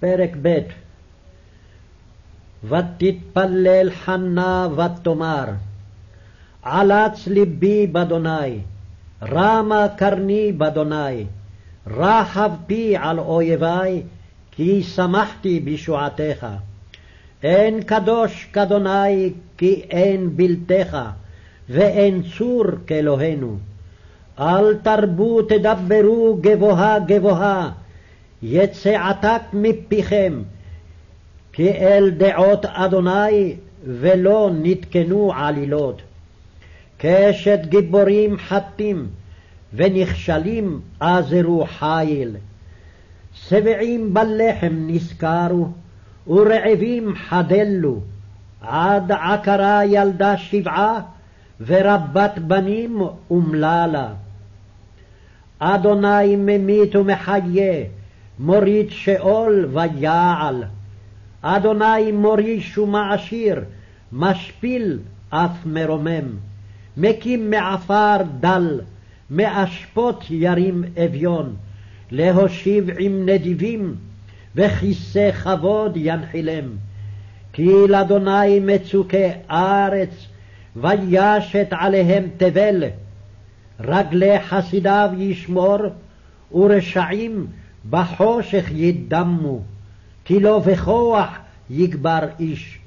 פרק ב' ותתפלל חנה ותאמר עלץ ליבי באדוני, רמה קרני באדוני, רחב פי על אויבי, כי שמחתי בישועתך. אין קדוש כאדוני, כי אין בלתך, ואין צור כאלוהינו. אל תרבו תדברו גבוהה גבוהה, יצא עתק מפיכם, כי אל דעות אדוני ולא נתקנו עלילות. קשת גיבורים חטים, ונכשלים עזרו חיל. שבעים בלחם נשכרו, ורעבים חדלו, עד עקרה ילדה שבעה, ורבת בנים אומללה. אדוני ממית ומחיה, מוריד שאול ויעל. אדוני מוריש ומעשיר, משפיל אף מרומם. מקים מעפר דל, מאשפות ירים אביון, להושיב עם נדיבים, וכיסא כבוד ינחילם. כי לאדוני מצוקי ארץ, וישת עליהם תבל. רגלי חסידיו ישמור, ורשעים בחושך ידמו, כי לא בכוח יגבר איש.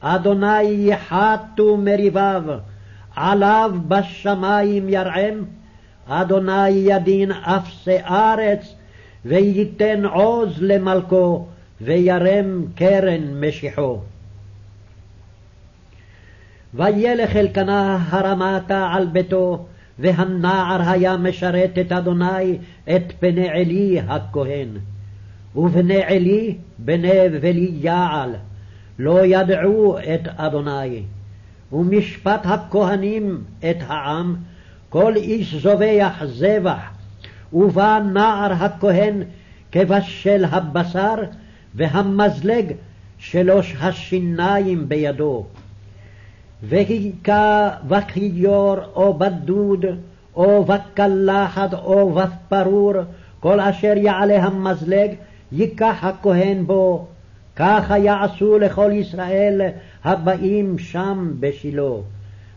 אדוני יחתו מריביו, עליו בשמים ירעם, אדוני ידין אפסי ארץ, וייתן עוז למלכו, וירם קרן משיחו. וילך אלקנה הרמתה על ביתו, והנער היה משרת את אדוני את פני עלי הכהן. ובני עלי בני בלי יעל, לא ידעו את אדוני. ומשפט הכהנים את העם, כל איש זובח זבח, ובא נער הכהן כבשל הבשר, והמזלג שלוש השיניים בידו. והיכה בכיור או בדוד, או בקלחת או בפרור, כל אשר יעלה המזלג, ייקח הכהן בו. ככה יעשו לכל ישראל הבאים שם בשילה.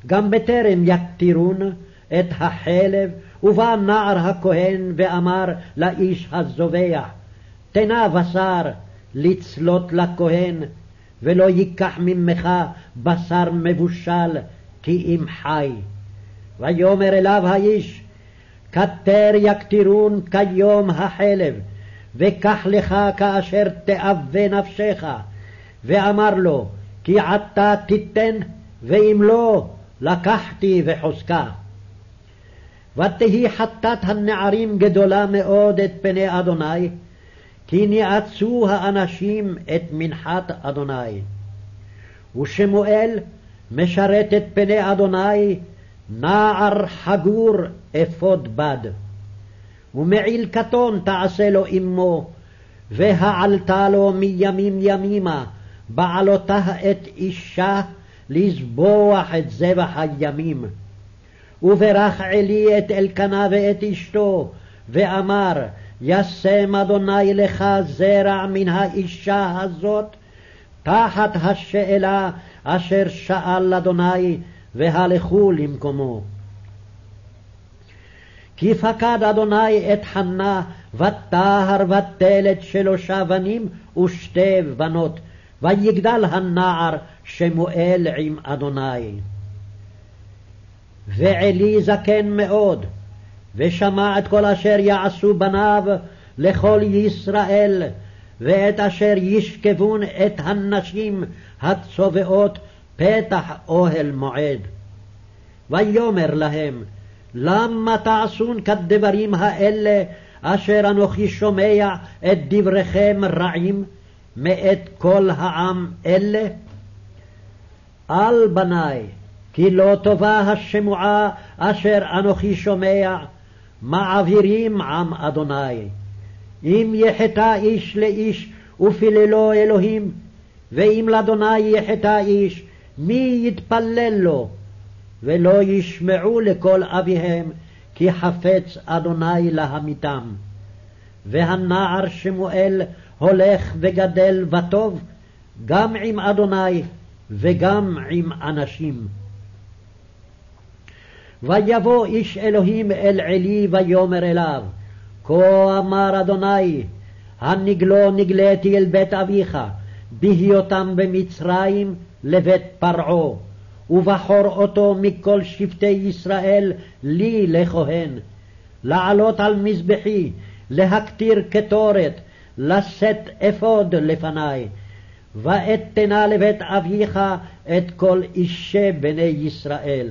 גם בטרם יקטירון את החלב, ובא נער הכהן ואמר לאיש הזובח, תנה בשר לצלות לכהן, ולא ייקח ממך בשר מבושל, כי אם חי. ויאמר אליו האיש, כתר יקטירון כיום החלב, וקח לך כאשר תאווה נפשך. ואמר לו, כי עתה תיתן, ואם לא, לקחתי וחוזקה. ותהי חטאת הנערים גדולה מאוד את פני אדוני, כי ניאצו האנשים את מנחת אדוני. ושמואל משרת את פני אדוני נער חגור אפוד בד. ומעיל קטון תעשה לו אמו, והעלתה לו מימים ימימה, בעלותה את אישה לזבוח את זבח הימים. וברך עלי את אלקנה ואת אשתו, ואמר, ישם אדוני לך זרע מן האישה הזאת, תחת השאלה אשר שאל אדוני, והלכו למקומו. כי פקד אדוני את חנה, וטהר ותלת שלושה בנים ושתי בנות, ויגדל הנער שמואל עם אדוני. ועלי זקן מאוד, ושמע את כל אשר יעשו בניו לכל ישראל, ואת אשר ישכבון את הנשים הצובעות פתח אוהל מועד. ויאמר להם, למה תעשון כדברים האלה, אשר אנוכי שומע את דבריכם רעים מאת כל העם אלה? אל בניי, כי לא טובה השמועה אשר אנוכי שומע, מעבירים עם אדוני. אם יחטא איש לאיש ופיללו אלוהים, ואם לאדוני יחטא איש, מי יתפלל לו? ולא ישמעו לקול אביהם, כי חפץ אדוני להמיתם. והנער שמואל הולך וגדל וטוב, גם עם אדוני וגם עם אנשים. ויבוא איש אלוהים אל עלי ויאמר אליו, כה אמר אדוני, הנגלו נגליתי אל בית אביך, בהיותם במצרים לבית פרעה, ובחור אותו מכל שבטי ישראל לי לכהן, לעלות על מזבחי, להקטיר קטורת, לשאת אפוד לפני, ואתנה לבית אביך את כל אישי בני ישראל.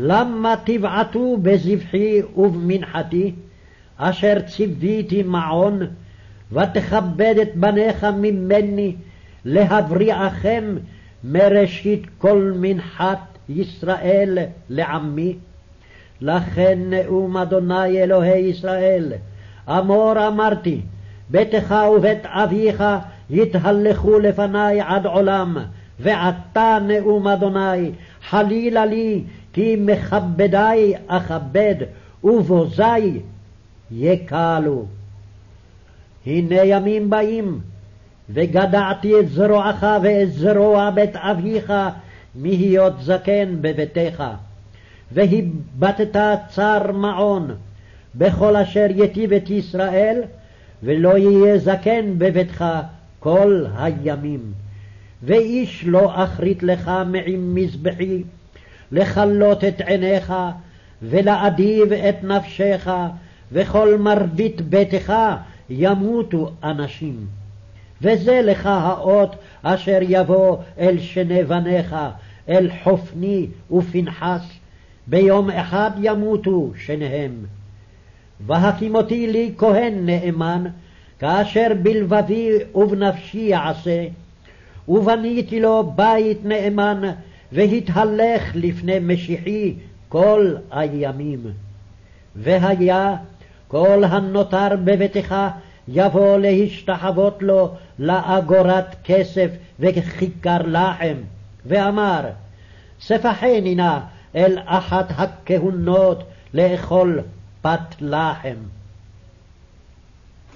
למה תבעטו בזבחי ובמנחתי, אשר ציוויתי מעון, ותכבד את בניך ממני, להבריעכם מראשית כל מנחת ישראל לעמי. לכן נאום אדוני אלוהי ישראל, אמור אמרתי, ביתך ובית אביך יתהלכו לפני עד עולם, ועתה נאום אדוני, חלילה לי, כי מכבדי אכבד, ובוזי יקלו. הנה ימים באים, וגדעתי את זרועך ואת זרוע בית אביך מהיות זקן בביתך. והבטת צר מעון בכל אשר יטיב את ישראל, ולא יהיה זקן בביתך כל הימים. ואיש לא אחרית לך מעם מזבחי, לכלות את עיניך, ולאדיב את נפשך, וכל מרבית ביתך ימותו אנשים. וזה לך האות אשר יבוא אל שני בניך, אל חופני ופנחס, ביום אחד ימותו שניהם. והקימותי לי כהן נאמן, כאשר בלבבי ובנפשי יעשה, ובניתי לו בית נאמן, והתהלך לפני משיחי כל הימים. והיה כל הנותר בביתך יבוא להשתחוות לו לאגורת כסף וכיכר לחם, ואמר, ספחני נא אל אחת הכהונות לאכול פת לחם.